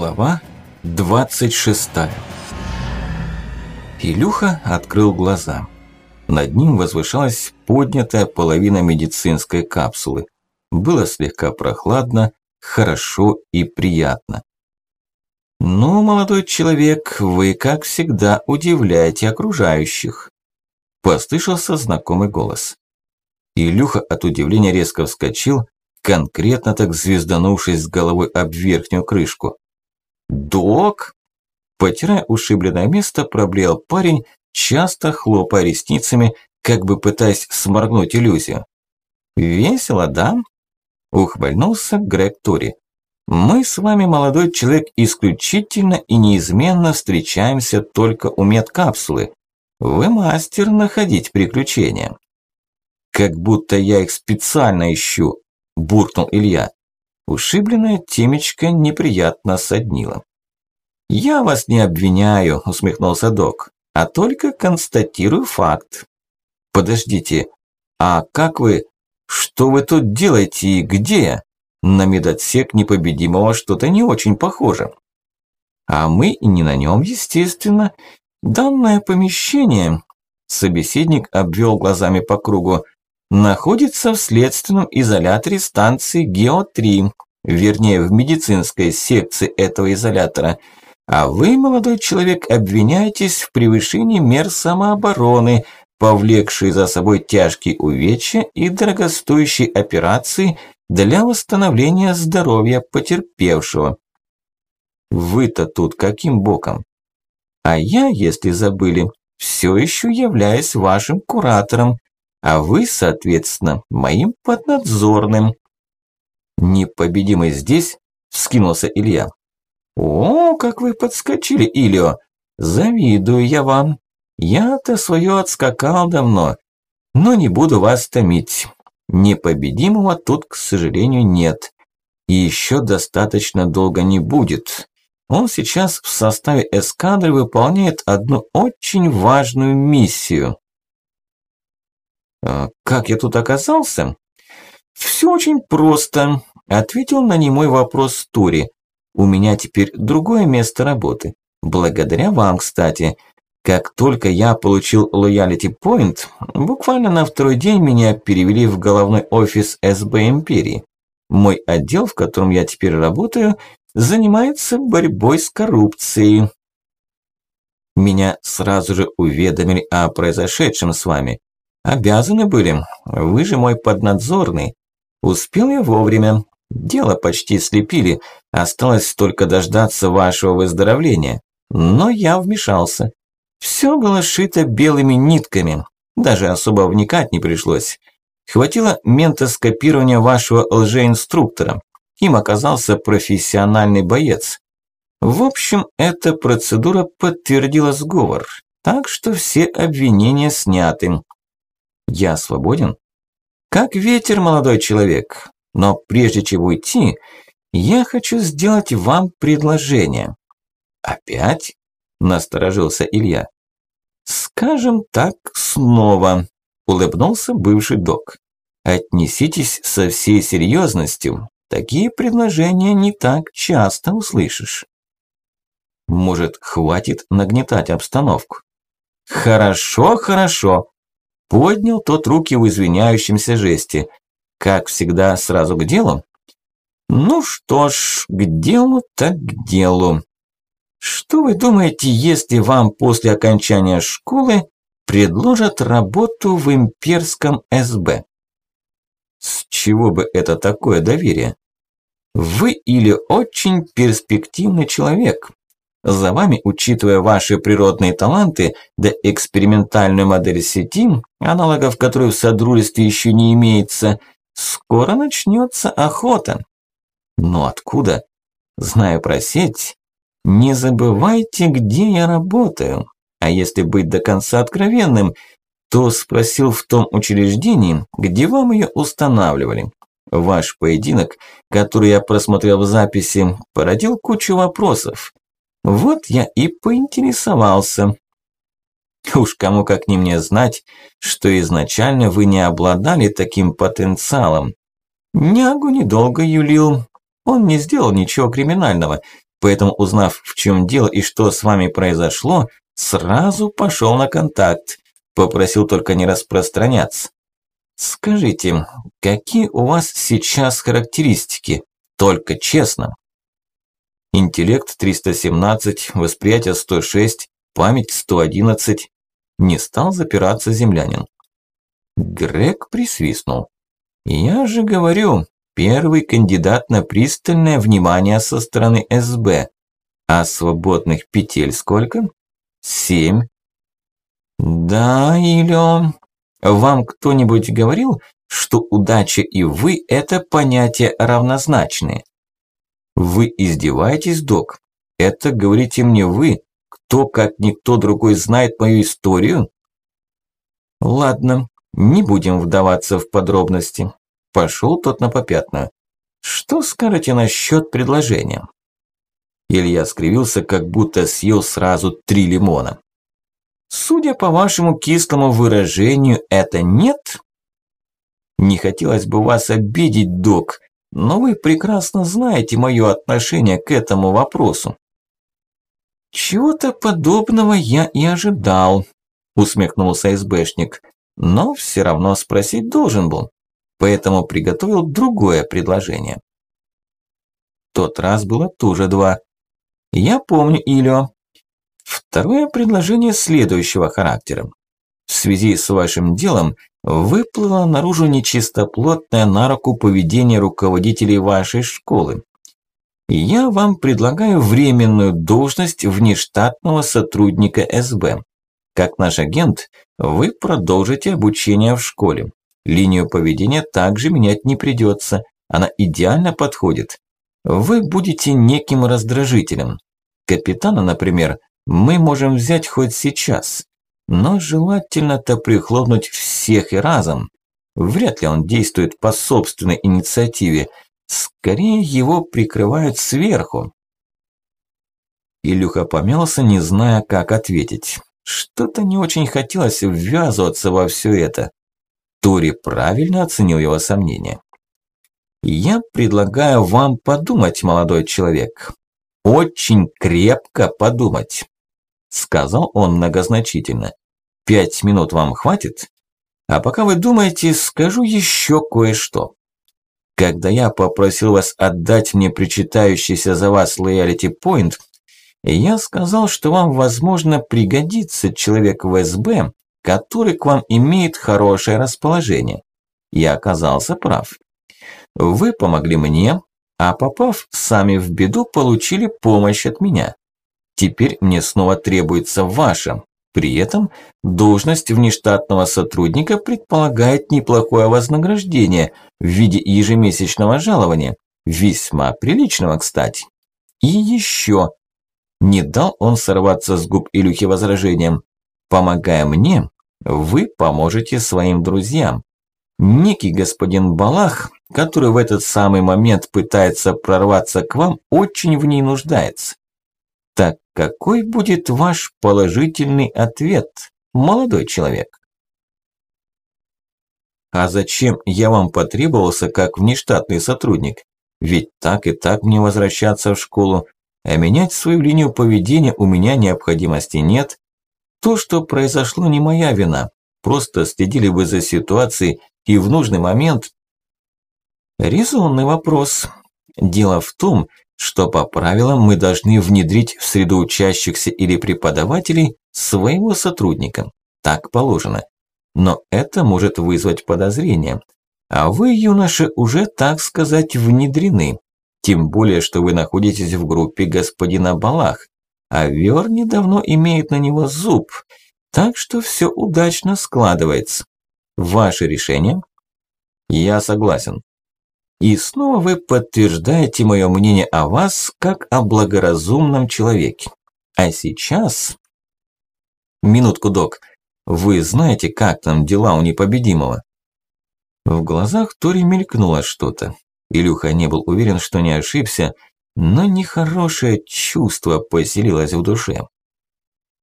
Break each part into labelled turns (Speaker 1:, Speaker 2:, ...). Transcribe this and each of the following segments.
Speaker 1: Глава 26 Илюха открыл глаза. Над ним возвышалась поднятая половина медицинской капсулы. Было слегка прохладно, хорошо и приятно. «Ну, молодой человек, вы, как всегда, удивляете окружающих», – послышался знакомый голос. Илюха от удивления резко вскочил, конкретно так звезданувшись с головой об верхнюю крышку. «Док?» Потирая ушибленное место, проблеял парень, часто хлопая ресницами, как бы пытаясь сморгнуть иллюзию. «Весело, да?» Ухвальнулся Грег Тори. «Мы с вами, молодой человек, исключительно и неизменно встречаемся только у медкапсулы. Вы мастер находить приключения». «Как будто я их специально ищу», – буркнул Илья. Ушибленная темечко неприятно соднила. «Я вас не обвиняю», – усмехнулся док, – «а только констатирую факт». «Подождите, а как вы... Что вы тут делаете и где?» На медотсек непобедимого что-то не очень похоже. А мы и не на нем, естественно. Данное помещение, собеседник обвел глазами по кругу, находится в следственном изоляторе станции ГЕО-3, вернее в медицинской секции этого изолятора, а вы, молодой человек, обвиняетесь в превышении мер самообороны, повлекшей за собой тяжкие увечья и дорогостоящие операции для восстановления здоровья потерпевшего. Вы-то тут каким боком? А я, если забыли, все еще являюсь вашим куратором, а вы, соответственно, моим поднадзорным. Непобедимый здесь, вскинулся Илья. О, как вы подскочили, Ильо! Завидую я вам. Я-то свое отскакал давно, но не буду вас томить. Непобедимого тут, к сожалению, нет. И еще достаточно долго не будет. Он сейчас в составе эскадры выполняет одну очень важную миссию. А «Как я тут оказался?» «Все очень просто», – ответил на немой вопрос Тури. «У меня теперь другое место работы. Благодаря вам, кстати. Как только я получил Loyalty Point, буквально на второй день меня перевели в головной офис СБ Империи. Мой отдел, в котором я теперь работаю, занимается борьбой с коррупцией. Меня сразу же уведомили о произошедшем с вами. Обязаны были. Вы же мой поднадзорный. Успел я вовремя. Дело почти слепили. Осталось только дождаться вашего выздоровления. Но я вмешался. Все было шито белыми нитками. Даже особо вникать не пришлось. Хватило ментоскопирования вашего лжеинструктора. Им оказался профессиональный боец. В общем, эта процедура подтвердила сговор. Так что все обвинения сняты. Я свободен? Как ветер, молодой человек. Но прежде чем уйти, я хочу сделать вам предложение. Опять? Насторожился Илья. Скажем так, снова, улыбнулся бывший док. Отнеситесь со всей серьезностью. Такие предложения не так часто услышишь. Может, хватит нагнетать обстановку? Хорошо, хорошо, Поднял тот руки в извиняющемся жесте. Как всегда, сразу к делу? Ну что ж, к делу так к делу. Что вы думаете, если вам после окончания школы предложат работу в имперском СБ? С чего бы это такое доверие? Вы или очень перспективный человек, за вами, учитывая ваши природные таланты, да экспериментальную модель сети, аналогов которой в Содружестве еще не имеется, скоро начнется охота. Но откуда? Знаю про сеть. Не забывайте, где я работаю. А если быть до конца откровенным, то спросил в том учреждении, где вам ее устанавливали. Ваш поединок, который я просмотрел в записи, породил кучу вопросов. Вот я и поинтересовался. Уж кому как не мне знать, что изначально вы не обладали таким потенциалом. Нягу недолго юлил. Он не сделал ничего криминального. Поэтому, узнав, в чем дело и что с вами произошло, сразу пошел на контакт. Попросил только не распространяться. Скажите, какие у вас сейчас характеристики? Только честно. Интеллект 317, восприятие 106, память 111. Не стал запираться землянин. Грег присвистнул. Я же говорю, первый кандидат на пристальное внимание со стороны СБ. А свободных петель сколько? Семь. Да, Илё, вам кто-нибудь говорил, что удача и вы – это понятия равнозначные? Вы издеваетесь, док? Это говорите мне вы, кто, как никто другой, знает мою историю? Ладно, не будем вдаваться в подробности. Пошел тот на попятную. Что скажете насчет предложения? Илья скривился, как будто съел сразу три лимона. Судя по вашему кислому выражению, это нет? Не хотелось бы вас обидеть, док, но вы прекрасно знаете мое отношение к этому вопросу. Чего-то подобного я и ожидал, усмехнулся СБшник, но все равно спросить должен был поэтому приготовил другое предложение. Тот раз было тоже два. Я помню, Илио. Второе предложение следующего характера. В связи с вашим делом выплыло наружу нечистоплотное на руку поведение руководителей вашей школы. Я вам предлагаю временную должность внештатного сотрудника СБ. Как наш агент, вы продолжите обучение в школе. Линию поведения также менять не придется, она идеально подходит. Вы будете неким раздражителем. Капитана, например, мы можем взять хоть сейчас, но желательно-то прихлопнуть всех и разом. Вряд ли он действует по собственной инициативе, скорее его прикрывают сверху. Илюха помялся, не зная, как ответить. Что-то не очень хотелось ввязываться во все это. Тори правильно оценил его сомнения. «Я предлагаю вам подумать, молодой человек. Очень крепко подумать», – сказал он многозначительно. «Пять минут вам хватит? А пока вы думаете, скажу еще кое-что. Когда я попросил вас отдать мне причитающийся за вас loyalty point, я сказал, что вам, возможно, пригодится человек в СБ, который к вам имеет хорошее расположение. Я оказался прав. Вы помогли мне, а попав сами в беду, получили помощь от меня. Теперь мне снова требуется ваша. При этом должность внештатного сотрудника предполагает неплохое вознаграждение в виде ежемесячного жалования, весьма приличного, кстати. И еще. Не дал он сорваться с губ Илюхи возражением. Помогая мне, вы поможете своим друзьям. Некий господин Балах, который в этот самый момент пытается прорваться к вам, очень в ней нуждается. Так какой будет ваш положительный ответ, молодой человек? А зачем я вам потребовался как внештатный сотрудник? Ведь так и так мне возвращаться в школу, а менять свою линию поведения у меня необходимости нет, то, что произошло, не моя вина. Просто следили бы за ситуацией и в нужный момент... Резонный вопрос. Дело в том, что по правилам мы должны внедрить в среду учащихся или преподавателей своего сотрудника. Так положено. Но это может вызвать подозрение. А вы, юноши, уже, так сказать, внедрены. Тем более, что вы находитесь в группе господина Балах, а Верни давно имеет на него зуб, так что все удачно складывается. Ваше решение? Я согласен. И снова вы подтверждаете мое мнение о вас, как о благоразумном человеке. А сейчас... Минутку, док. Вы знаете, как там дела у непобедимого? В глазах Тори мелькнуло что-то. Илюха не был уверен, что не ошибся, но нехорошее чувство поселилось в душе.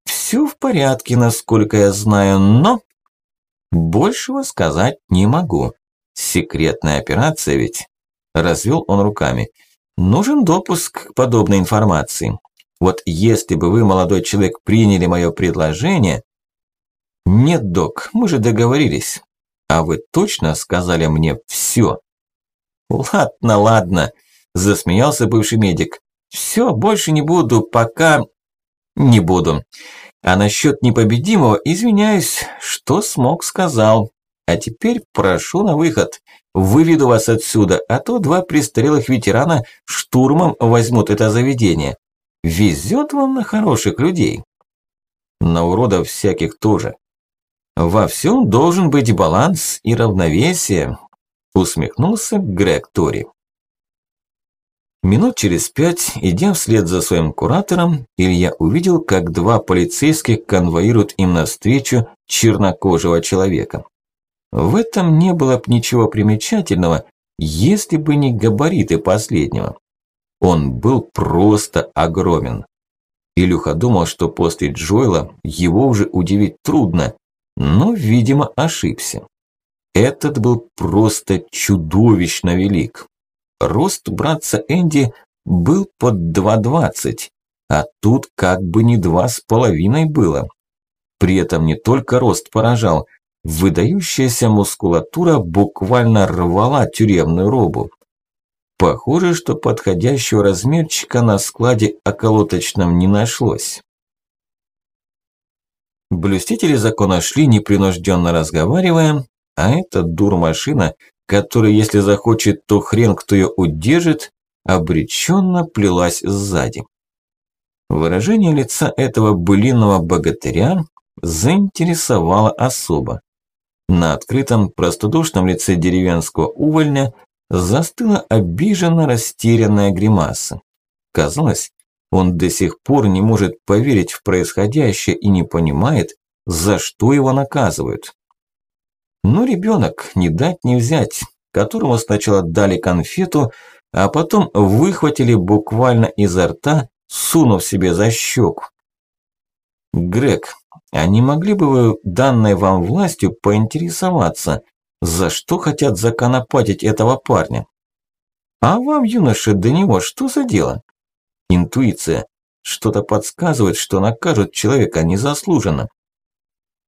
Speaker 1: Все в порядке, насколько я знаю, но... Большего сказать не могу. Секретная операция ведь. Развел он руками. Нужен допуск к подобной информации. Вот если бы вы, молодой человек, приняли мое предложение... Нет, док, мы же договорились. А вы точно сказали мне все? Ладно, ладно, засмеялся бывший медик. Все, больше не буду, пока... Не буду. А насчет непобедимого, извиняюсь, что смог, сказал. А теперь прошу на выход. Выведу вас отсюда, а то два престарелых ветерана штурмом возьмут это заведение. Везет вам на хороших людей. На уродов всяких тоже. Во всем должен быть баланс и равновесие, усмехнулся Грег Тори. Минут через пять, идя вслед за своим куратором, Илья увидел, как два полицейских конвоируют им навстречу чернокожего человека. В этом не было бы ничего примечательного, если бы не габариты последнего. Он был просто огромен. Илюха думал, что после Джоэла его уже удивить трудно, но, видимо, ошибся. Этот был просто чудовищно велик. Рост братца Энди был под 2,20, а тут как бы не два с половиной было. При этом не только рост поражал, выдающаяся мускулатура буквально рвала тюремную робу. Похоже, что подходящего размерчика на складе околоточном не нашлось. Блюстители закона шли, непринужденно разговаривая, а эта дур-машина, которая, если захочет, то хрен кто ее удержит, обреченно плелась сзади. Выражение лица этого былинного богатыря заинтересовало особо. На открытом простодушном лице деревенского увольня застыла обиженно растерянная гримаса. Казалось, он до сих пор не может поверить в происходящее и не понимает, за что его наказывают. Но ребенок не дать не взять, которому сначала дали конфету, а потом выхватили буквально изо рта, сунув себе за щеку. Грег, а не могли бы вы данной вам властью поинтересоваться, за что хотят законопатить этого парня? А вам, юноша, до него что за дело? Интуиция. Что-то подсказывает, что накажут человека незаслуженно.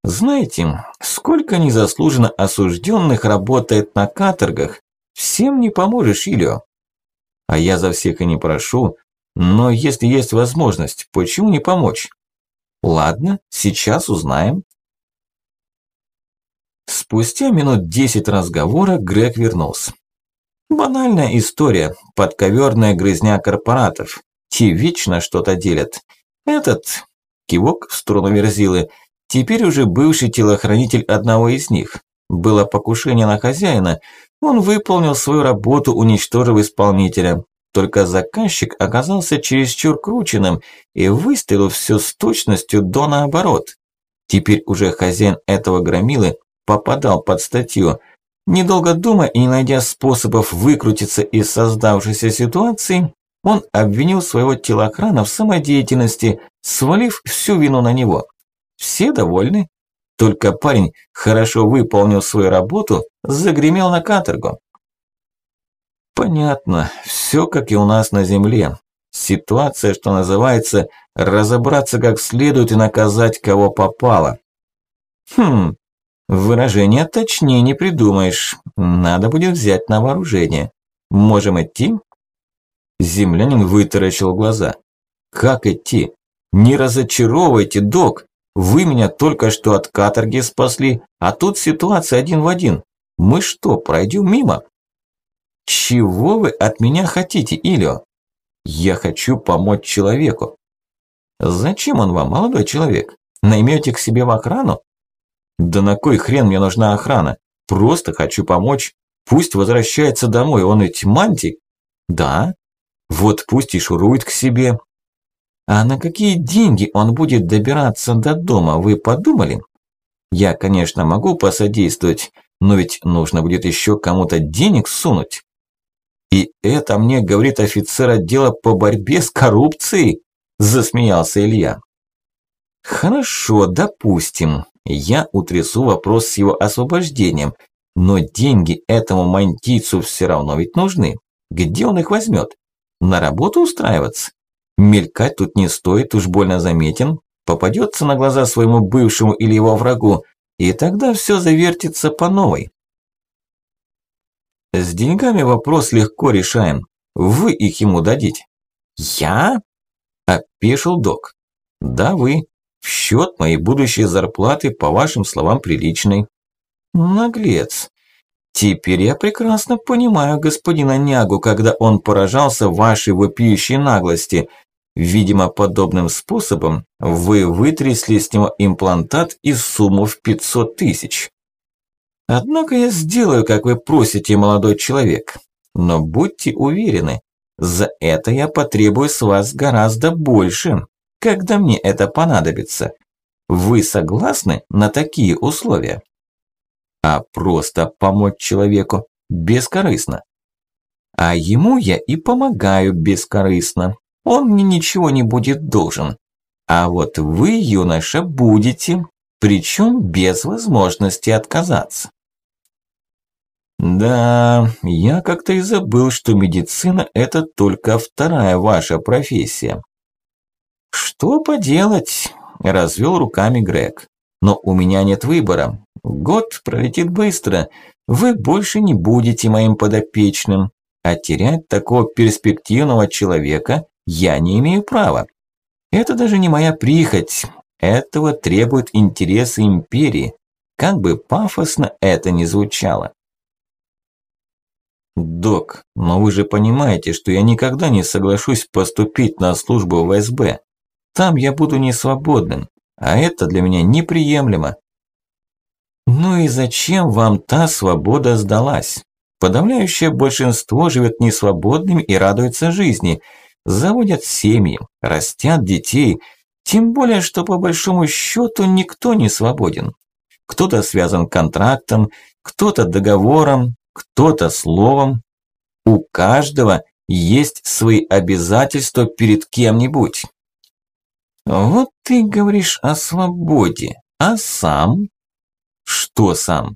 Speaker 1: Знаете, сколько незаслуженно осужденных работает на каторгах, всем не поможешь, Ильо. А я за всех и не прошу, но если есть возможность, почему не помочь? Ладно, сейчас узнаем. Спустя минут десять разговора Грег вернулся. Банальная история, подковерная грызня корпоратов. Те вечно что-то делят. Этот, кивок в сторону Верзилы, теперь уже бывший телохранитель одного из них. Было покушение на хозяина, он выполнил свою работу, уничтожив исполнителя. Только заказчик оказался чересчур крученным и выстрелил все с точностью до наоборот. Теперь уже хозяин этого громилы попадал под статью. Недолго думая и не найдя способов выкрутиться из создавшейся ситуации, он обвинил своего телохрана в самодеятельности, свалив всю вину на него. Все довольны. Только парень хорошо выполнил свою работу, загремел на каторгу. Понятно, все как и у нас на земле. Ситуация, что называется, разобраться как следует и наказать кого попало. Хм, выражение точнее не придумаешь. Надо будет взять на вооружение. Можем идти? Землянин вытаращил глаза. «Как идти? Не разочаровывайте, док! Вы меня только что от каторги спасли, а тут ситуация один в один. Мы что, пройдем мимо?» «Чего вы от меня хотите, Илио?» «Я хочу помочь человеку». «Зачем он вам, молодой человек? Наймете к себе в охрану?» «Да на кой хрен мне нужна охрана? Просто хочу помочь. Пусть возвращается домой, он ведь мантик». «Да, вот пусть и шурует к себе. А на какие деньги он будет добираться до дома, вы подумали? Я, конечно, могу посодействовать, но ведь нужно будет еще кому-то денег сунуть. И это мне говорит офицер отдела по борьбе с коррупцией, засмеялся Илья. Хорошо, допустим, я утрясу вопрос с его освобождением, но деньги этому мантийцу все равно ведь нужны. Где он их возьмет? На работу устраиваться? Мелькать тут не стоит, уж больно заметен. Попадется на глаза своему бывшему или его врагу, и тогда все завертится по новой. С деньгами вопрос легко решаем. Вы их ему дадите. Я? Опешил док. Да, вы. В счет моей будущей зарплаты, по вашим словам, приличной. Наглец. Теперь я прекрасно понимаю господина Нягу, когда он поражался вашей вопиющей наглости. Видимо, подобным способом вы вытрясли с него имплантат и сумму в 500 тысяч. Однако я сделаю, как вы просите, молодой человек. Но будьте уверены, за это я потребую с вас гораздо больше, когда мне это понадобится. Вы согласны на такие условия? А просто помочь человеку бескорыстно. А ему я и помогаю бескорыстно. Он мне ничего не будет должен. А вот вы, юноша, будете, причем без возможности отказаться. Да, я как-то и забыл, что медицина – это только вторая ваша профессия. Что поделать, развел руками Грег. Но у меня нет выбора. Год пролетит быстро. Вы больше не будете моим подопечным. А терять такого перспективного человека я не имею права. Это даже не моя прихоть. Этого требуют интересы империи. Как бы пафосно это ни звучало. «Док, но вы же понимаете, что я никогда не соглашусь поступить на службу в СБ. Там я буду не свободным, а это для меня неприемлемо». «Ну и зачем вам та свобода сдалась? Подавляющее большинство живет несвободным и радуется жизни, заводят семьи, растят детей, тем более, что по большому счету никто не свободен. Кто-то связан контрактом, кто-то договором, кто-то словом. У каждого есть свои обязательства перед кем-нибудь. Вот ты говоришь о свободе, а сам? Что сам?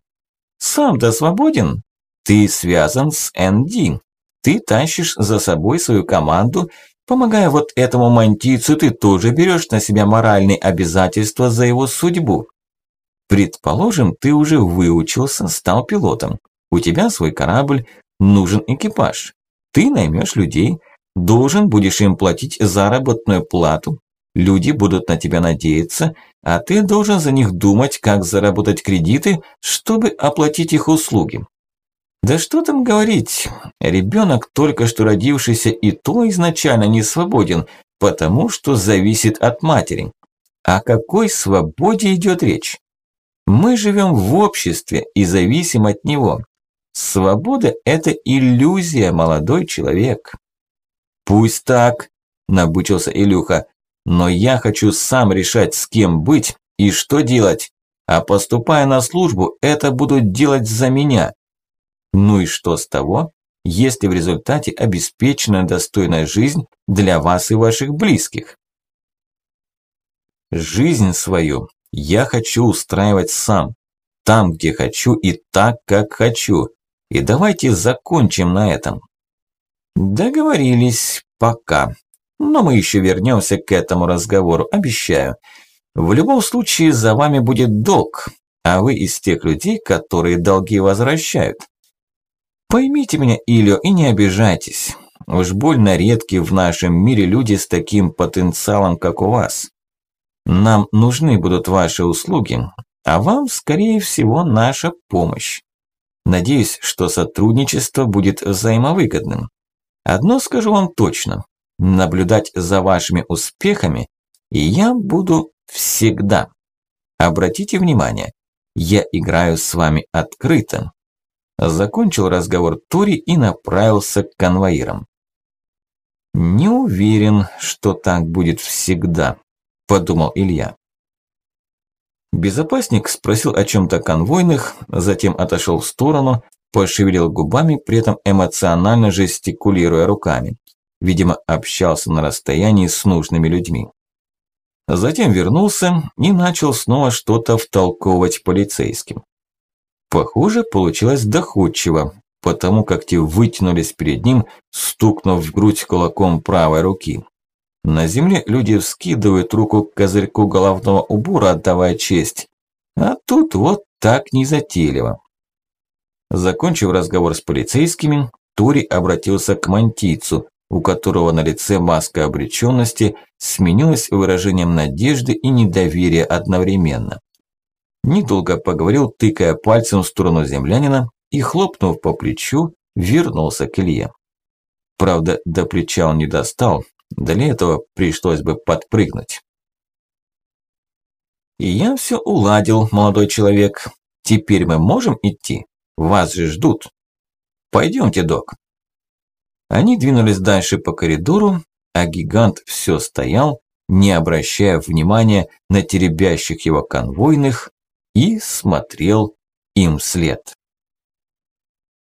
Speaker 1: Сам-то свободен? Ты связан с НД. Ты тащишь за собой свою команду, помогая вот этому мантийцу, ты тоже берешь на себя моральные обязательства за его судьбу. Предположим, ты уже выучился, стал пилотом. У тебя свой корабль, нужен экипаж. Ты наймешь людей, должен будешь им платить заработную плату. Люди будут на тебя надеяться, а ты должен за них думать, как заработать кредиты, чтобы оплатить их услуги. Да что там говорить, ребенок, только что родившийся, и то изначально не свободен, потому что зависит от матери. О какой свободе идет речь? Мы живем в обществе и зависим от него. Свобода – это иллюзия, молодой человек. Пусть так, набычился Илюха, но я хочу сам решать, с кем быть и что делать. А поступая на службу, это будут делать за меня. Ну и что с того, если в результате обеспечена достойная жизнь для вас и ваших близких? Жизнь свою я хочу устраивать сам, там, где хочу и так, как хочу, и давайте закончим на этом. Договорились пока. Но мы еще вернемся к этому разговору, обещаю. В любом случае за вами будет долг, а вы из тех людей, которые долги возвращают. Поймите меня, Ильо, и не обижайтесь. Уж больно редки в нашем мире люди с таким потенциалом, как у вас. Нам нужны будут ваши услуги, а вам, скорее всего, наша помощь. Надеюсь, что сотрудничество будет взаимовыгодным. Одно скажу вам точно. Наблюдать за вашими успехами я буду всегда. Обратите внимание, я играю с вами открыто. Закончил разговор Тури и направился к конвоирам. Не уверен, что так будет всегда, подумал Илья. Безопасник спросил о чем-то конвойных, затем отошел в сторону, пошевелил губами, при этом эмоционально жестикулируя руками. Видимо, общался на расстоянии с нужными людьми. Затем вернулся и начал снова что-то втолковывать полицейским. Похоже, получилось доходчиво, потому как те вытянулись перед ним, стукнув в грудь кулаком правой руки. На земле люди вскидывают руку к козырьку головного убора, отдавая честь. А тут вот так незатейливо. Закончив разговор с полицейскими, Тори обратился к мантийцу, у которого на лице маска обреченности сменилась выражением надежды и недоверия одновременно. Недолго поговорил, тыкая пальцем в сторону землянина и, хлопнув по плечу, вернулся к Илье. Правда, до плеча он не достал, для этого пришлось бы подпрыгнуть. И я все уладил, молодой человек. Теперь мы можем идти? Вас же ждут. Пойдемте, док. Они двинулись дальше по коридору, а гигант все стоял, не обращая внимания на теребящих его конвойных, и смотрел им вслед.